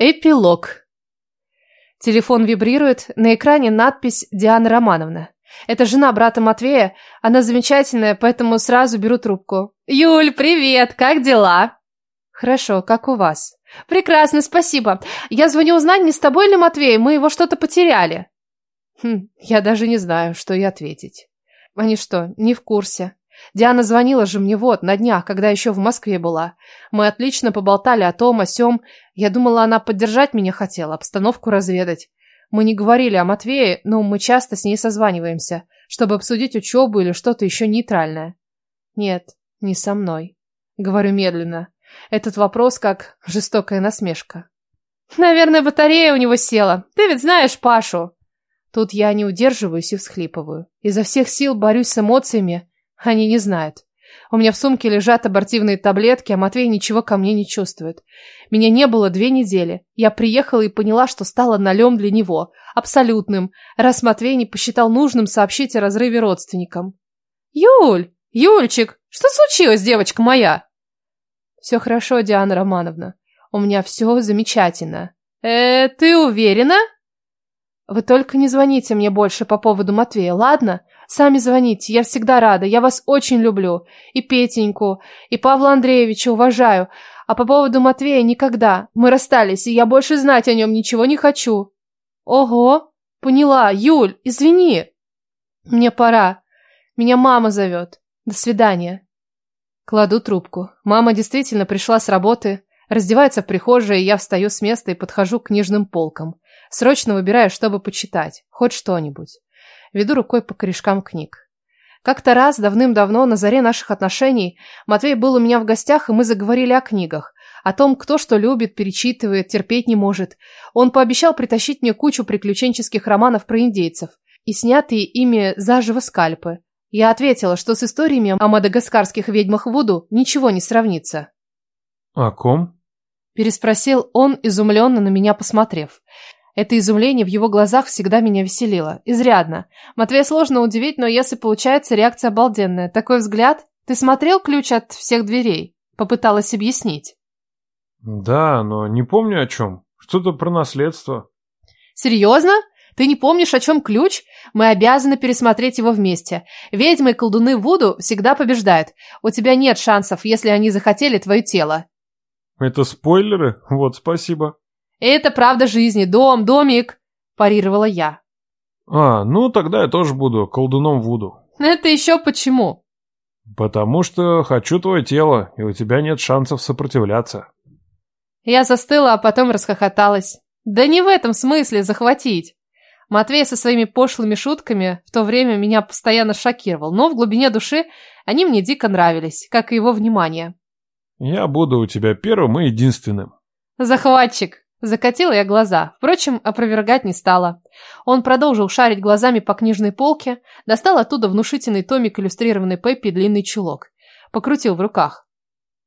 Эпилог. Телефон вибрирует, на экране надпись «Диана Романовна». Это жена брата Матвея, она замечательная, поэтому сразу беру трубку. «Юль, привет, как дела?» «Хорошо, как у вас?» «Прекрасно, спасибо. Я звоню узнать, не с тобой ли Матвей, мы его что-то потеряли». Хм, я даже не знаю, что и ответить. Они что, не в курсе? Диана звонила же мне вот, на днях, когда еще в Москве была. Мы отлично поболтали о том, о сём. Я думала, она поддержать меня хотела, обстановку разведать. Мы не говорили о Матвее, но мы часто с ней созваниваемся, чтобы обсудить учебу или что-то еще нейтральное. Нет, не со мной. Говорю медленно. Этот вопрос как жестокая насмешка. Наверное, батарея у него села. Ты ведь знаешь Пашу. Тут я не удерживаюсь и всхлипываю. Изо всех сил борюсь с эмоциями, они не знают. У меня в сумке лежат абортивные таблетки, а Матвей ничего ко мне не чувствует. Меня не было две недели. Я приехала и поняла, что стала налем для него. Абсолютным. Раз Матвей не посчитал нужным сообщить о разрыве родственникам. «Юль! Юльчик! Что случилось, девочка моя?» «Все хорошо, Диана Романовна. У меня все замечательно». «Э, ты уверена?» «Вы только не звоните мне больше по поводу Матвея, ладно? Сами звоните, я всегда рада, я вас очень люблю. И Петеньку, и Павла Андреевича уважаю. А по поводу Матвея никогда. Мы расстались, и я больше знать о нем ничего не хочу. Ого, поняла. Юль, извини. Мне пора. Меня мама зовет. До свидания. Кладу трубку. Мама действительно пришла с работы, раздевается в прихожей, и я встаю с места и подхожу к книжным полкам. Срочно выбираю, чтобы почитать. Хоть что-нибудь веду рукой по корешкам книг. Как-то раз, давным-давно, на заре наших отношений, Матвей был у меня в гостях, и мы заговорили о книгах. О том, кто что любит, перечитывает, терпеть не может. Он пообещал притащить мне кучу приключенческих романов про индейцев и снятые ими заживо скальпы. Я ответила, что с историями о мадагаскарских ведьмах Вуду ничего не сравнится. «О ком?» Переспросил он, изумленно на меня посмотрев. Это изумление в его глазах всегда меня веселило. Изрядно. Матвея сложно удивить, но если получается, реакция обалденная. Такой взгляд. Ты смотрел ключ от всех дверей? Попыталась объяснить. Да, но не помню о чем. Что-то про наследство. Серьезно? Ты не помнишь, о чем ключ? Мы обязаны пересмотреть его вместе. Ведьмы и колдуны Вуду всегда побеждают. У тебя нет шансов, если они захотели твое тело. Это спойлеры? Вот, спасибо. «Это правда жизни. Дом, домик!» – парировала я. «А, ну тогда я тоже буду колдуном Вуду». «Это еще почему?» «Потому что хочу твое тело, и у тебя нет шансов сопротивляться». Я застыла, а потом расхохоталась. «Да не в этом смысле захватить!» Матвей со своими пошлыми шутками в то время меня постоянно шокировал, но в глубине души они мне дико нравились, как и его внимание. «Я буду у тебя первым и единственным». «Захватчик!» Закатила я глаза, впрочем, опровергать не стала. Он продолжил шарить глазами по книжной полке, достал оттуда внушительный томик иллюстрированный Пеппи длинный чулок. Покрутил в руках.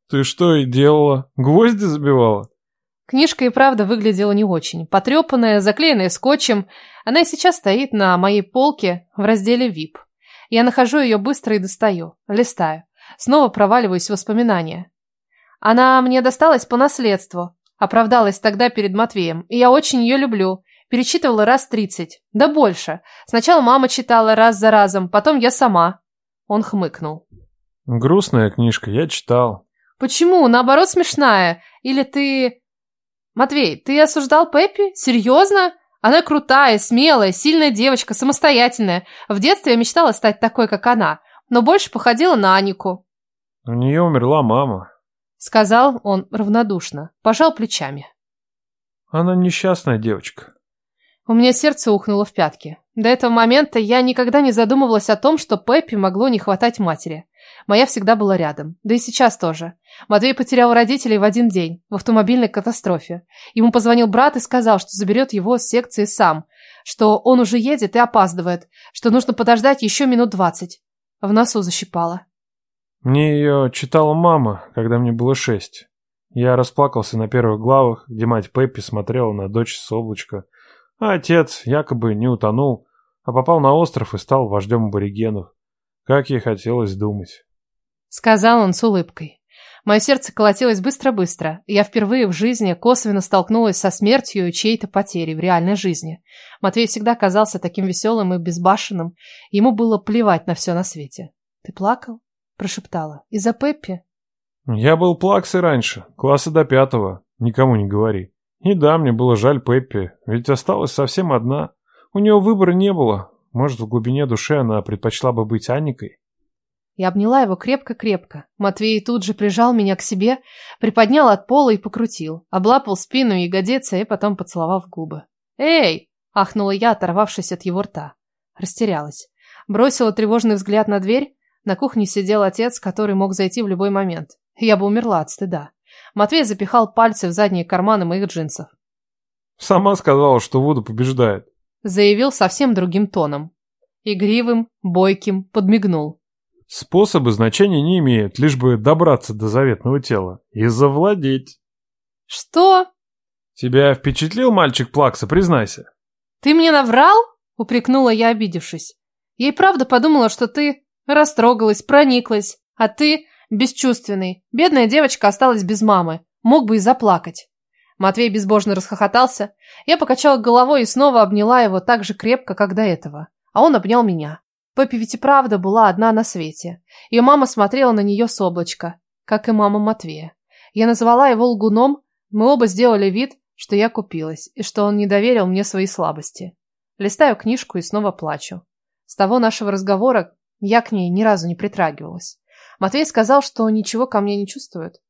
«Ты что и делала? Гвозди забивала?» Книжка и правда выглядела не очень. Потрепанная, заклеенная скотчем, она и сейчас стоит на моей полке в разделе VIP. Я нахожу ее быстро и достаю, листаю. Снова проваливаюсь в воспоминания. Она мне досталась по наследству. Оправдалась тогда перед Матвеем. И я очень ее люблю. Перечитывала раз тридцать. Да больше. Сначала мама читала раз за разом, потом я сама. Он хмыкнул. Грустная книжка, я читал. Почему? Наоборот, смешная. Или ты... Матвей, ты осуждал Пеппи? Серьезно? Она крутая, смелая, сильная девочка, самостоятельная. В детстве я мечтала стать такой, как она, но больше походила на Анику. У нее умерла мама. Сказал он равнодушно, пожал плечами. Она несчастная девочка. У меня сердце ухнуло в пятки. До этого момента я никогда не задумывалась о том, что Пеппи могло не хватать матери. Моя всегда была рядом. Да и сейчас тоже. Матвей потерял родителей в один день, в автомобильной катастрофе. Ему позвонил брат и сказал, что заберет его с секции сам, что он уже едет и опаздывает, что нужно подождать еще минут двадцать. В носу защипало. Мне ее читала мама, когда мне было шесть. Я расплакался на первых главах, где мать Пеппи смотрела на дочь с облачка, а отец якобы не утонул, а попал на остров и стал вождем аборигенов. Как ей хотелось думать. Сказал он с улыбкой. Мое сердце колотилось быстро-быстро. Я впервые в жизни косвенно столкнулась со смертью и чьей-то потерей в реальной жизни. Матвей всегда казался таким веселым и безбашенным. Ему было плевать на все на свете. «Ты плакал?» – прошептала. «Из-за Пеппи?» «Я был плаксой раньше, класса до пятого. Никому не говори. И да, мне было жаль Пеппи, ведь осталась совсем одна. У нее выбора не было. Может, в глубине души она предпочла бы быть Анникой?» Я обняла его крепко-крепко. Матвей тут же прижал меня к себе, приподнял от пола и покрутил. Облапал спину ягодицы и потом поцеловал в губы. «Эй!» – ахнула я, оторвавшись от его рта. Растерялась. Бросила тревожный взгляд на дверь. На кухне сидел отец, который мог зайти в любой момент. Я бы умерла от стыда. Матвей запихал пальцы в задние карманы моих джинсов. «Сама сказала, что Вуда побеждает», – заявил совсем другим тоном. Игривым, бойким, подмигнул. Способы значения не имеют, лишь бы добраться до заветного тела и завладеть. Что? Тебя впечатлил мальчик Плакса, признайся. Ты мне наврал? Упрекнула я, обидевшись. Я и правда подумала, что ты растрогалась, прониклась, а ты бесчувственный. Бедная девочка осталась без мамы. Мог бы и заплакать. Матвей безбожно расхохотался. Я покачала головой и снова обняла его так же крепко, как до этого. А он обнял меня. Пеппи ведь и правда была одна на свете. Ее мама смотрела на нее с облачка, как и мама Матвея. Я назвала его лгуном, мы оба сделали вид, что я купилась, и что он не доверил мне свои слабости. Листаю книжку и снова плачу. С того нашего разговора я к ней ни разу не притрагивалась. Матвей сказал, что ничего ко мне не чувствует.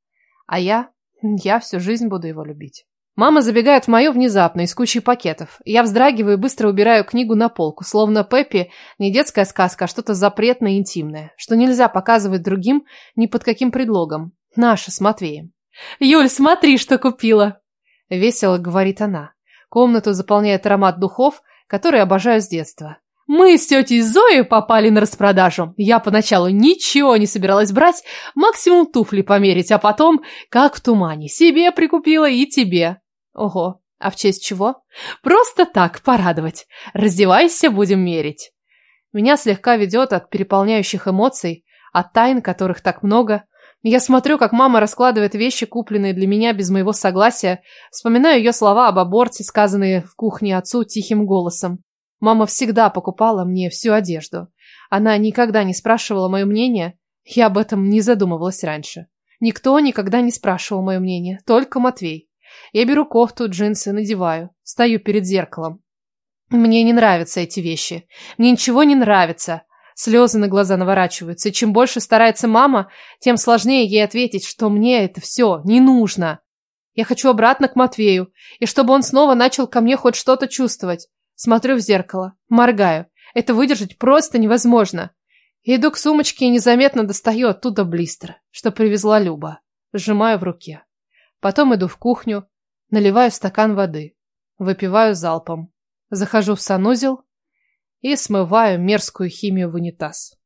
А я... я всю жизнь буду его любить. Мама забегает в мою внезапно, из кучи пакетов. Я вздрагиваю и быстро убираю книгу на полку, словно Пеппи не детская сказка, а что-то запретное и интимное, что нельзя показывать другим ни под каким предлогом. Наша с Матвеем. «Юль, смотри, что купила!» Весело говорит она. Комнату заполняет аромат духов, которые обожаю с детства. Мы с тетей Зоей попали на распродажу. Я поначалу ничего не собиралась брать, максимум туфли померить, а потом, как в тумане, себе прикупила и тебе. Ого, а в честь чего? Просто так, порадовать. Раздевайся, будем мерить. Меня слегка ведет от переполняющих эмоций, от тайн, которых так много. Я смотрю, как мама раскладывает вещи, купленные для меня без моего согласия, вспоминаю ее слова об аборте, сказанные в кухне отцу тихим голосом. Мама всегда покупала мне всю одежду. Она никогда не спрашивала мое мнение. Я об этом не задумывалась раньше. Никто никогда не спрашивал мое мнение, только Матвей. Я беру кофту, джинсы, надеваю, стою перед зеркалом. Мне не нравятся эти вещи. Мне ничего не нравится. Слезы на глаза наворачиваются, чем больше старается мама, тем сложнее ей ответить, что мне это все не нужно. Я хочу обратно к Матвею, и чтобы он снова начал ко мне хоть что-то чувствовать. Смотрю в зеркало, моргаю. Это выдержать просто невозможно. Иду к сумочке и незаметно достаю оттуда блистер, что привезла Люба. Сжимаю в руке. Потом иду в кухню, наливаю стакан воды, выпиваю залпом. Захожу в санузел и смываю мерзкую химию в унитаз.